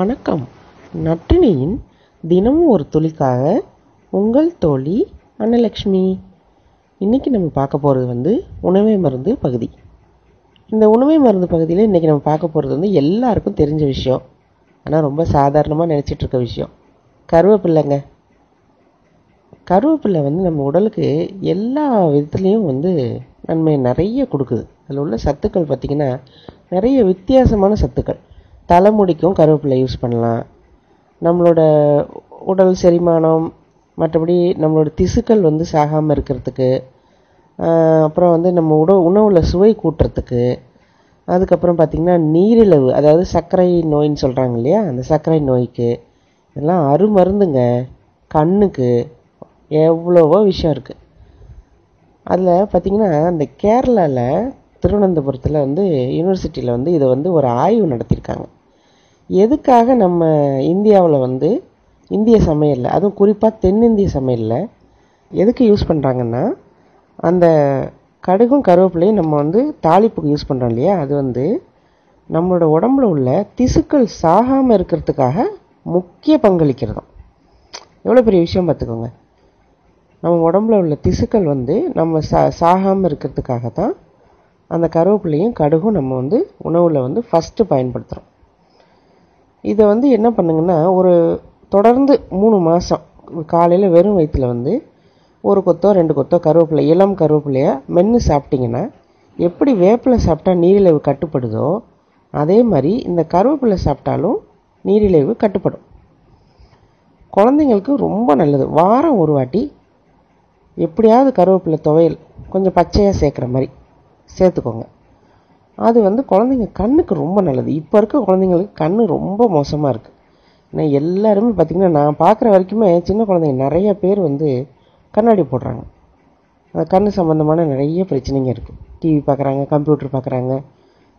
வணக்கம். நட்டினியின் தினமும் ஒரு துளிக்காக உங்கள் தோழி அன்னலக்ஷ்மி. இன்றைக்கி நம்ம பார்க்க போகிறது வந்து உணவை மருந்து பகுதி. இந்த உணவை மருந்து பகுதியில் இன்றைக்கி நம்ம பார்க்க போகிறது வந்து எல்லாருக்கும் தெரிஞ்ச விஷயம். ஆனால் ரொம்ப சாதாரணமாக நினச்சிட்டு இருக்க விஷயம். கருவேப்பில்லைங்க. கருவேப்பில்லை வந்து நம்ம உடலுக்கு எல்லா விதத்துலேயும் வந்து நன்மை நிறைய கொடுக்குது. அதில் உள்ள சத்துக்கள் பார்த்திங்கன்னா நிறைய வித்தியாசமான சத்துக்கள். தலைமுடிக்கும் கருவேப்பிலை யூஸ் பண்ணலாம். நம்மளோட உடல் செரிமானம் மற்றபடி நம்மளோட திசுக்கள் வந்து சாகாமல் இருக்கிறதுக்கு அப்புறம் வந்து நம்ம உட உணவில் சுவை கூட்டுறதுக்கு அதுக்கப்புறம் பார்த்திங்கன்னா நீரிழிவு அதாவது சர்க்கரை நோயின்னு சொல்கிறாங்க இல்லையா? அந்த சர்க்கரை நோய்க்கு இதெல்லாம் அருமருந்துங்க. கண்ணுக்கு எவ்வளவோ விஷயம் இருக்குது அதில் பார்த்திங்கன்னா இந்த கேரளாவில் திருவனந்தபுரத்தில் வந்து யூனிவர்சிட்டியில் வந்து இதை வந்து ஒரு ஆய்வு நடத்தியிருக்காங்க எதுக்காக நம்ம இந்தியாவில் வந்து இந்திய சமையலில் அதுவும் குறிப்பாக தென்னிந்திய சமையலில் எதுக்கு யூஸ் பண்ணுறாங்கன்னா அந்த கடுகும் கருவேப்பிலையும் நம்ம வந்து தாளிப்புக்கு யூஸ் பண்ணுறோம் இல்லையா? அது வந்து நம்மளோட உடம்புல உள்ள திசுக்கள் சாகாமல் இருக்கிறதுக்காக முக்கிய பங்களிக்கிறதும். எவ்வளோ பெரிய விஷயம் பார்த்துக்கோங்க. நம்ம உடம்புல உள்ள திசுக்கள் வந்து நம்ம சா சாகாமல் இருக்கிறதுக்காக தான் அந்த கருவேப்பிலையும் கடுகும் நம்ம வந்து உணவில் வந்து ஃபஸ்ட்டு பயன்படுத்துகிறோம் இதை வந்து என்ன பண்ணுங்கன்னா ஒரு தொடர்ந்து மூணு மாதம் காலையில் வெறும் வயிற்றில் வந்து ஒரு கொத்தோ ரெண்டு கொத்தோ கருவேப்பிலை இளம் கருவேப்பிலையை மென்று சாப்பிட்டிங்கன்னா எப்படி வேப்பிலை சாப்பிட்டா நீரிழிவு கட்டுப்படுதோ அதே மாதிரி இந்த கருவேப்பிலை சாப்பிட்டாலும் நீரிழிவு கட்டுப்படும். குழந்தைங்களுக்கு ரொம்ப நல்லது. வாரம் ஒரு வாட்டி எப்படியாவது கருவேப்பிலை துவையல் கொஞ்சம் பச்சையாக சேர்க்குற மாதிரி சேர்த்துக்கோங்க. அது வந்து குழந்தைங்க கண்ணுக்கு ரொம்ப நல்லது. இப்போ இருக்க குழந்தைங்களுக்கு கண் ரொம்ப மோசமாக இருக்குது ஏன்னா எல்லாருமே பார்த்திங்கன்னா நான் பார்க்குற வரைக்குமே சின்ன குழந்தைங்க நிறைய பேர் வந்து கண்ணாடி போடுறாங்க. அந்த கண் சம்மந்தமான நிறைய பிரச்சனைங்க இருக்குது டிவி பார்க்குறாங்க கம்ப்யூட்டர் பார்க்குறாங்க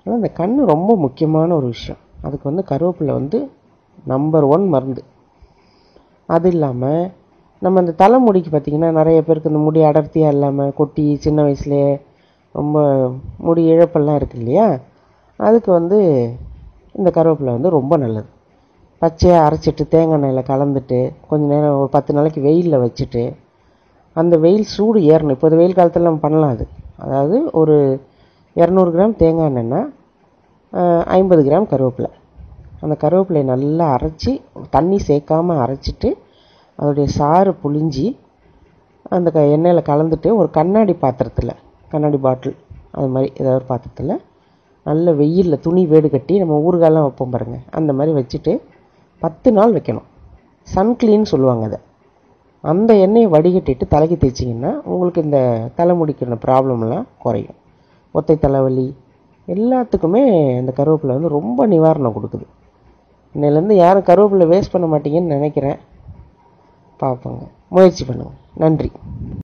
ஆனால் அந்த கண் ரொம்ப முக்கியமான ஒரு விஷயம். அதுக்கு வந்து கருவேப்பிலை வந்து நம்பர் ஒன் மருந்து. அது இல்லாமல் நம்ம இந்த தலைமுடிக்கு பார்த்திங்கன்னா நிறைய பேருக்கு இந்த முடி அடர்த்தியாக இல்லாமல் கொட்டி சின்ன வயசுலேயே ரொம்ப முடி இழப்பெல்லாம் இருக்கு இல்லையா? அதுக்கு வந்து இந்த கருவேப்பிலை வந்து ரொம்ப நல்லது. பச்சையாக அரைச்சிட்டு தேங்காய் எண்ணெயில் கலந்துட்டு கொஞ்ச நேரம் ஒரு பத்து நாளைக்கு வெயிலில் வச்சுட்டு அந்த வெயில் சூடு ஏறணும். இப்போ வெயில் காலத்தில் நம்ம பண்ணலாம் அது. அதாவது ஒரு இரநூறு கிராம் தேங்காய் எண்ணெய்னா ஐம்பது கிராம் கருவேப்பிலை. அந்த கருவேப்பிலையை நல்லா அரைச்சி தண்ணி சேர்க்காம அரைச்சிட்டு அதோடைய சாறு புழிஞ்சி அந்த க எண்ணெயில் கலந்துட்டு ஒரு கண்ணாடி பாத்திரத்தில் கண்ணாடி பாட்டில் அது மாதிரி ஏதாவது ஒரு பாத்திரத்தில் நல்ல வெயிலில் துணி வேடு கட்டி நம்ம ஊறுகாலாம் வைப்போம் பாருங்கள் அந்த மாதிரி வச்சுட்டு பத்து நாள் வைக்கணும். சன்க்ளீன் சொல்லுவாங்க அதை. அந்த எண்ணெயை வடிகட்டிட்டு தலைக்கு தேய்ச்சிங்கன்னா உங்களுக்கு இந்த தலைமுடிக்கிற ப்ராப்ளம்லாம் குறையும். ஒத்தை தலைவலி எல்லாத்துக்குமே இந்த கருவேப்பிலை வந்து ரொம்ப நிவாரணம் கொடுக்குது. இன்னையிலேருந்து யாரும் கருவேப்பிலை வேஸ்ட் பண்ண மாட்டீங்கன்னு நினைக்கிறேன். பார்ப்போங்க முயற்சி பண்ணுங்கள் நன்றி.